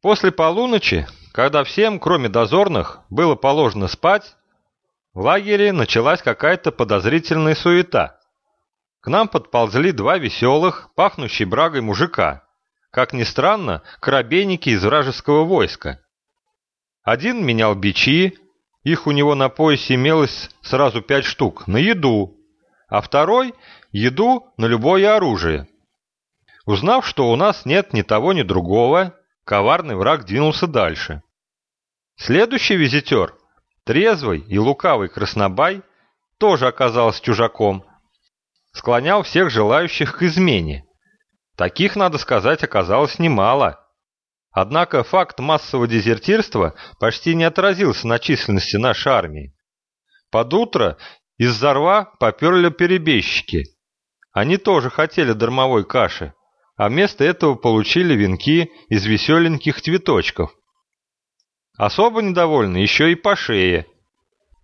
После полуночи, когда всем, кроме дозорных, было положено спать, в лагере началась какая-то подозрительная суета. К нам подползли два веселых, пахнущие брагой мужика. Как ни странно, корабейники из вражеского войска. Один менял бичи, их у него на поясе имелось сразу пять штук, на еду, а второй – еду на любое оружие. Узнав, что у нас нет ни того, ни другого, коварный враг двинулся дальше. Следующий визитер, трезвый и лукавый краснобай, тоже оказался чужаком, склонял всех желающих к измене. Таких, надо сказать, оказалось немало. Однако факт массового дезертирства почти не отразился на численности нашей армии. Под утро из-за рва поперли перебежчики. Они тоже хотели дармовой каши, а вместо этого получили венки из веселеньких цветочков. Особо недовольны еще и по шее,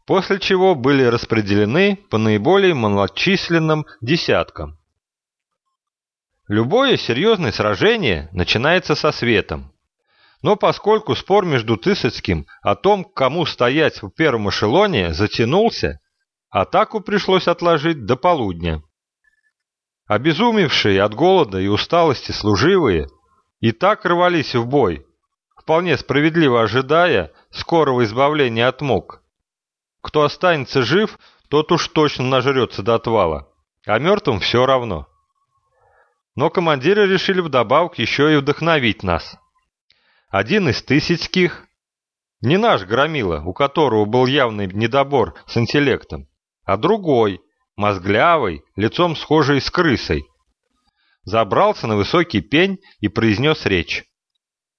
после чего были распределены по наиболее малочисленным десяткам. Любое серьезное сражение начинается со светом. Но поскольку спор между Тысяцким о том, кому стоять в первом эшелоне, затянулся, атаку пришлось отложить до полудня. Обезумевшие от голода и усталости служивые и так рвались в бой, вполне справедливо ожидая скорого избавления от мук. Кто останется жив, тот уж точно нажрется до отвала, а мертвым все равно. Но командиры решили вдобавок еще и вдохновить нас. Один из тысячских, не наш громила, у которого был явный недобор с интеллектом, а другой, мозглявый, лицом схожий с крысой. Забрался на высокий пень и произнес речь.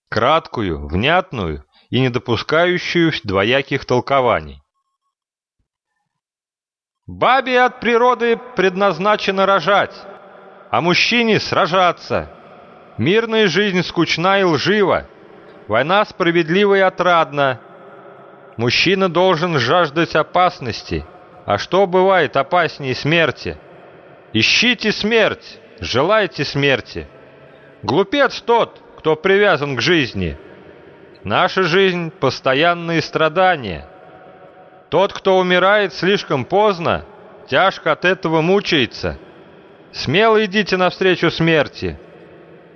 Краткую, внятную и не допускающую двояких толкований. «Бабе от природы предназначено рожать, а мужчине сражаться. Мирная жизнь скучна и лжива, война справедлива и отрадна. Мужчина должен жаждать опасности» А что бывает опаснее смерти? Ищите смерть, желайте смерти. Глупец тот, кто привязан к жизни. Наша жизнь — постоянные страдания. Тот, кто умирает слишком поздно, тяжко от этого мучается. Смело идите навстречу смерти.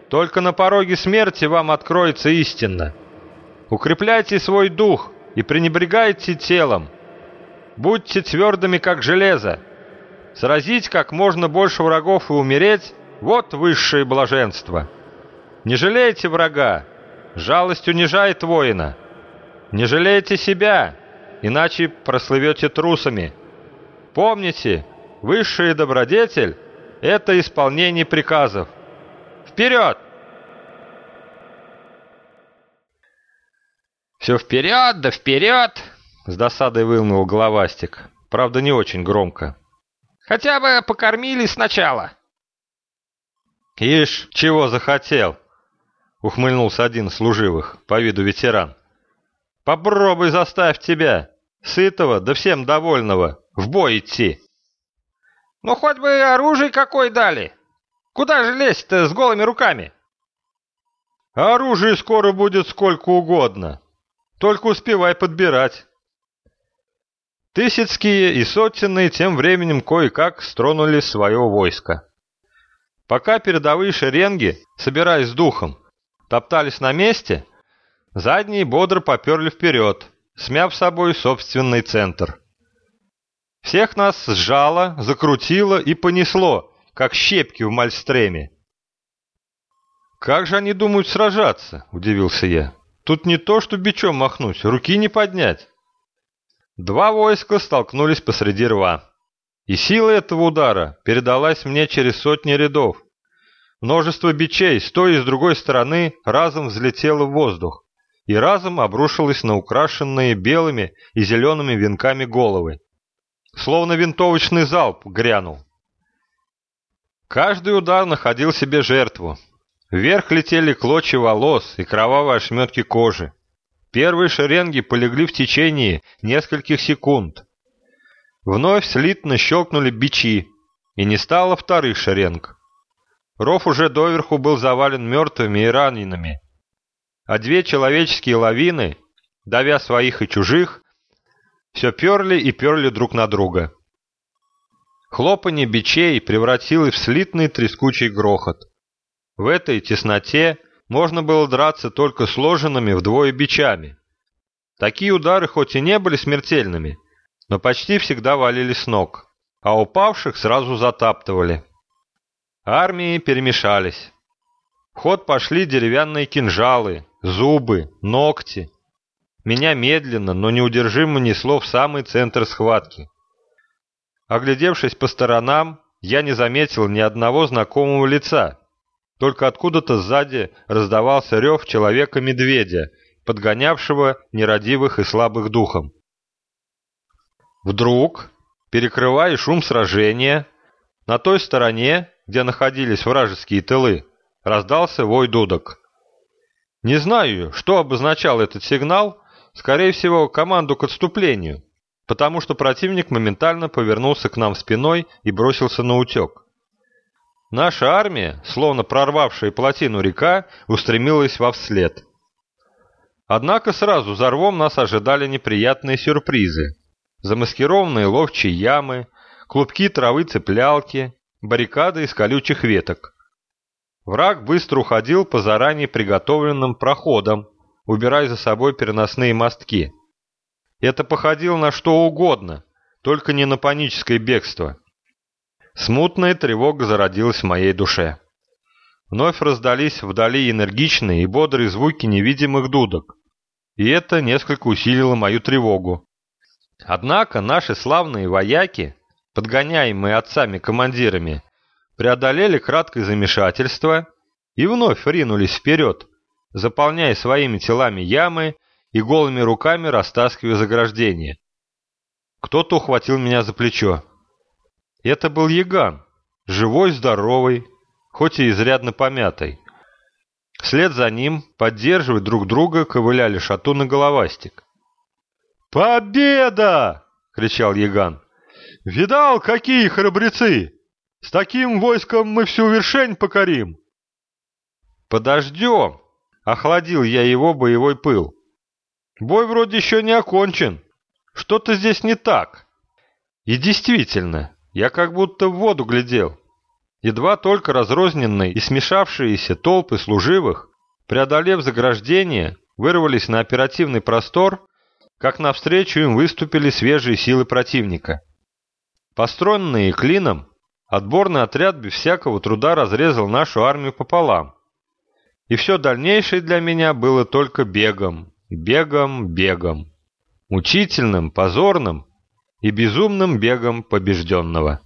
Только на пороге смерти вам откроется истина. Укрепляйте свой дух и пренебрегайте телом. Будьте твердыми, как железо. Сразить как можно больше врагов и умереть — вот высшее блаженство. Не жалейте врага, жалость унижает воина. Не жалейте себя, иначе прослывете трусами. Помните, высший добродетель — это исполнение приказов. Вперед! Все вперед, да вперед! С досадой вылнул головастик. Правда, не очень громко. «Хотя бы покормили сначала!» «Ишь, чего захотел!» Ухмыльнулся один служивых, по виду ветеран. «Попробуй заставь тебя, сытого да всем довольного, в бой идти!» «Ну, хоть бы оружие какое дали! Куда же лезть-то с голыми руками?» «Оружие скоро будет сколько угодно, только успевай подбирать!» Тысяцкие и сотенные тем временем кое-как стронули свое войско. Пока передовые шеренги, собираясь с духом, топтались на месте, задние бодро поперли вперед, смяв собой собственный центр. Всех нас сжало, закрутило и понесло, как щепки в мальстреме. «Как же они думают сражаться?» – удивился я. «Тут не то, что бичом махнуть, руки не поднять». Два войска столкнулись посреди рва. И сила этого удара передалась мне через сотни рядов. Множество бичей с той и с другой стороны разом взлетело в воздух и разом обрушилось на украшенные белыми и зелеными венками головы. Словно винтовочный залп грянул. Каждый удар находил себе жертву. Вверх летели клочья волос и кровавые ошметки кожи. Первые шеренги полегли в течение нескольких секунд. Вновь слитно щелкнули бичи, и не стало вторых шеренг. Ров уже доверху был завален мертвыми и ранеными. а две человеческие лавины, давя своих и чужих, все перли и перли друг на друга. Хлопанье бичей превратилось в слитный трескучий грохот. В этой тесноте можно было драться только сложенными вдвое бичами. Такие удары хоть и не были смертельными, но почти всегда валили с ног, а упавших сразу затаптывали. Армии перемешались. В ход пошли деревянные кинжалы, зубы, ногти. Меня медленно, но неудержимо несло в самый центр схватки. Оглядевшись по сторонам, я не заметил ни одного знакомого лица. Только откуда-то сзади раздавался рев человека-медведя, подгонявшего нерадивых и слабых духом. Вдруг, перекрывая шум сражения, на той стороне, где находились вражеские тылы, раздался вой дудок. Не знаю, что обозначал этот сигнал, скорее всего, команду к отступлению, потому что противник моментально повернулся к нам спиной и бросился на утек. Наша армия, словно прорвавшая плотину река, устремилась во вслед. Однако сразу за рвом нас ожидали неприятные сюрпризы. Замаскированные ловчие ямы, клубки травы-цеплялки, баррикады из колючих веток. Враг быстро уходил по заранее приготовленным проходам, убирая за собой переносные мостки. Это походило на что угодно, только не на паническое бегство. Смутная тревога зародилась в моей душе. Вновь раздались вдали энергичные и бодрые звуки невидимых дудок, и это несколько усилило мою тревогу. Однако наши славные вояки, подгоняемые отцами-командирами, преодолели краткое замешательство и вновь ринулись вперед, заполняя своими телами ямы и голыми руками растаскивая заграждение. Кто-то ухватил меня за плечо. Это был Яган, живой, здоровый, хоть и изрядно помятый. Вслед за ним, поддерживая друг друга, ковыляли Шатун и Головастик. «Победа!» — кричал Яган. «Видал, какие храбрецы! С таким войском мы всю вершень покорим. Подождем, охладил я его боевой пыл. Бой вроде еще не окончен. Что-то здесь не так. И действительно, я как будто в воду глядел. Едва только разрозненные и смешавшиеся толпы служивых, преодолев заграждение, вырвались на оперативный простор, как навстречу им выступили свежие силы противника. Построенные клином, Отборный отряд без всякого труда разрезал нашу армию пополам. И все дальнейшее для меня было только бегом, бегом, бегом. Мучительным, позорным и безумным бегом побежденного.